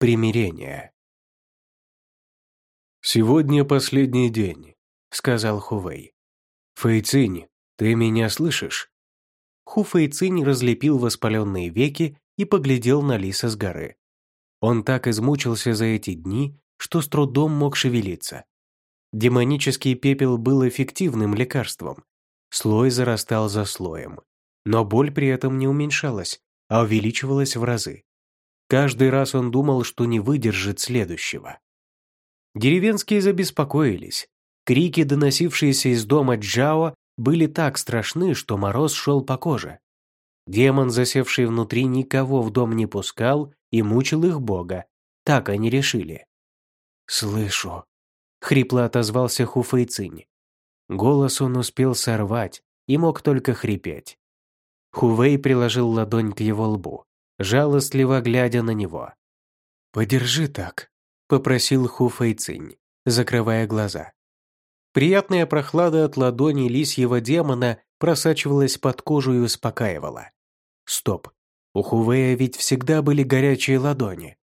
Примирение. «Сегодня последний день», — сказал Хувей. «Фэйцинь, ты меня слышишь?» Ху Фэйцинь разлепил воспаленные веки и поглядел на лиса с горы. Он так измучился за эти дни, что с трудом мог шевелиться. Демонический пепел был эффективным лекарством. Слой зарастал за слоем. Но боль при этом не уменьшалась, а увеличивалась в разы. Каждый раз он думал, что не выдержит следующего. Деревенские забеспокоились. Крики, доносившиеся из дома Джао, были так страшны, что мороз шел по коже. Демон, засевший внутри, никого в дом не пускал и мучил их бога. Так они решили. «Слышу», — хрипло отозвался Хуфэйцинь. Голос он успел сорвать и мог только хрипеть. Хувей приложил ладонь к его лбу жалостливо глядя на него. «Подержи так», — попросил Ху Фэйцинь, закрывая глаза. Приятная прохлада от ладони лисьего демона просачивалась под кожу и успокаивала. Стоп, у Хувея ведь всегда были горячие ладони.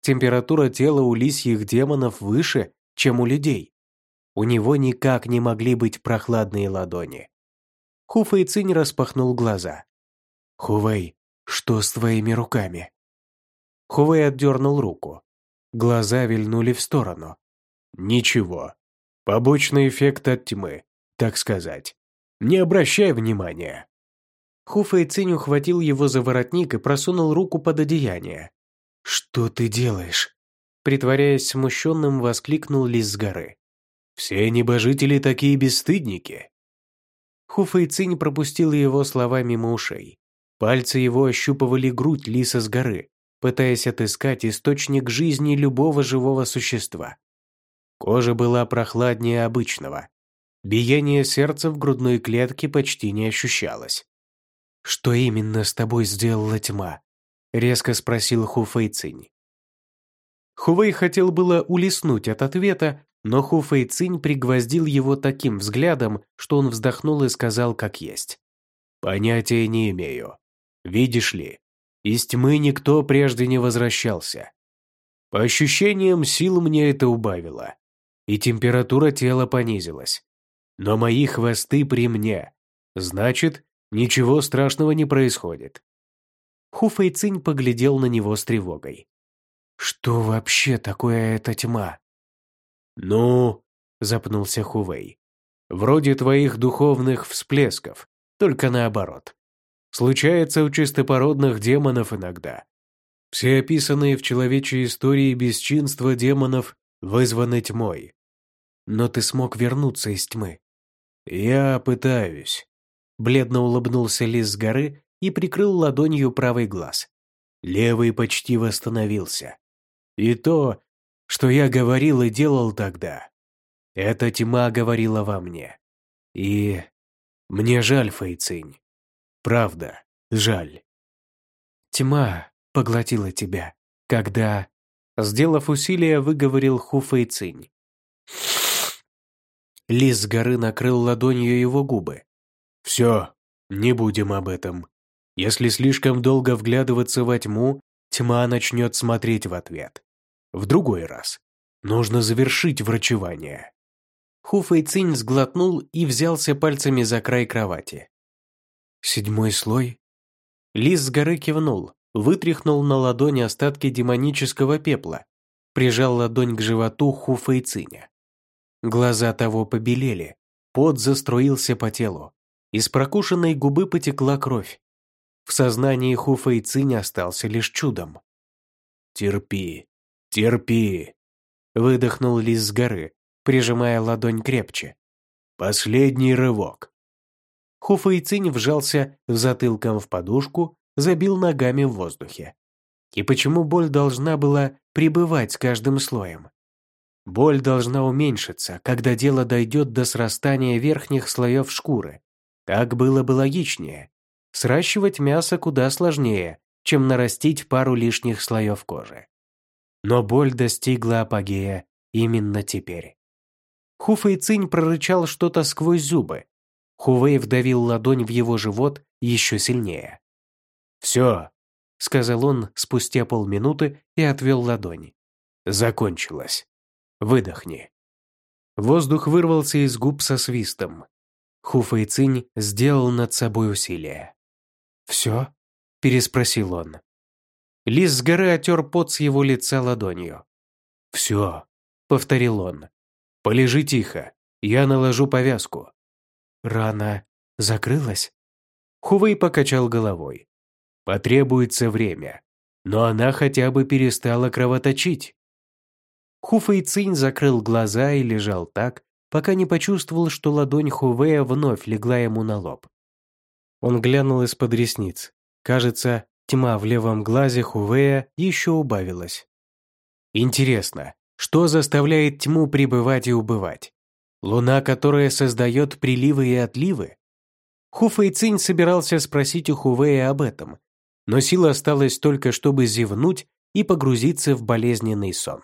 Температура тела у лисьих демонов выше, чем у людей. У него никак не могли быть прохладные ладони. Ху Фэйцинь распахнул глаза. «Хувей, что с твоими руками?» Хувей отдернул руку. Глаза вильнули в сторону. «Ничего. Побочный эффект от тьмы, так сказать. Не обращай внимания». Хуфэй Цинь ухватил его за воротник и просунул руку под одеяние. «Что ты делаешь?» Притворяясь смущенным, воскликнул Лис с горы. «Все небожители такие бесстыдники!» Хуфэй Цинь пропустил его слова мимо ушей. Пальцы его ощупывали грудь лиса с горы, пытаясь отыскать источник жизни любого живого существа. Кожа была прохладнее обычного. Биение сердца в грудной клетке почти не ощущалось. «Что именно с тобой сделала тьма?» — резко спросил Ху Фэйцинь. Хувей хотел было улиснуть от ответа, но Ху Фэйцинь пригвоздил его таким взглядом, что он вздохнул и сказал как есть. «Понятия не имею. Видишь ли, из тьмы никто прежде не возвращался. По ощущениям, сил мне это убавило, и температура тела понизилась. Но мои хвосты при мне, значит, ничего страшного не происходит. Ху Фэйцинь поглядел на него с тревогой. «Что вообще такое эта тьма?» «Ну...» — запнулся Хувей. «Вроде твоих духовных всплесков, только наоборот. Случается у чистопородных демонов иногда. Все описанные в человечьей истории бесчинства демонов вызваны тьмой. Но ты смог вернуться из тьмы. Я пытаюсь. Бледно улыбнулся лис с горы и прикрыл ладонью правый глаз. Левый почти восстановился. И то, что я говорил и делал тогда, эта тьма говорила во мне. И мне жаль, Фэйцинь. Правда, жаль. Тьма поглотила тебя, когда... Сделав усилие, выговорил Хуфэй Цинь. Лис с горы накрыл ладонью его губы. «Все, не будем об этом. Если слишком долго вглядываться во тьму, тьма начнет смотреть в ответ. В другой раз. Нужно завершить врачевание». Хуфэй Цинь сглотнул и взялся пальцами за край кровати. Седьмой слой? Лис с горы кивнул, вытряхнул на ладони остатки демонического пепла, прижал ладонь к животу Хуфа и Циня. Глаза того побелели, пот заструился по телу, из прокушенной губы потекла кровь. В сознании Циня остался лишь чудом. «Терпи, терпи», — выдохнул лис с горы, прижимая ладонь крепче. «Последний рывок. Хуфэйцинь вжался затылком в подушку, забил ногами в воздухе. И почему боль должна была пребывать с каждым слоем? Боль должна уменьшиться, когда дело дойдет до срастания верхних слоев шкуры. Так было бы логичнее. Сращивать мясо куда сложнее, чем нарастить пару лишних слоев кожи. Но боль достигла апогея именно теперь. Хуфэйцинь прорычал что-то сквозь зубы, Хувей вдавил ладонь в его живот еще сильнее. «Все, сказал он спустя полминуты и отвел ладони. Закончилось. Выдохни. Воздух вырвался из губ со свистом. Хуфэй Цинь сделал над собой усилие. «Все?» – переспросил он. Лис с горы отер пот с его лица ладонью. «Все», – повторил он. «Полежи тихо, я наложу повязку». «Рана закрылась?» Хувей покачал головой. «Потребуется время, но она хотя бы перестала кровоточить». Хуфэй Цинь закрыл глаза и лежал так, пока не почувствовал, что ладонь Хувея вновь легла ему на лоб. Он глянул из-под ресниц. Кажется, тьма в левом глазе Хувея еще убавилась. Интересно, что заставляет тьму пребывать и убывать? Луна, которая создает приливы и отливы? Хуфэй Цинь собирался спросить у Хувея об этом, но сил осталось только, чтобы зевнуть и погрузиться в болезненный сон.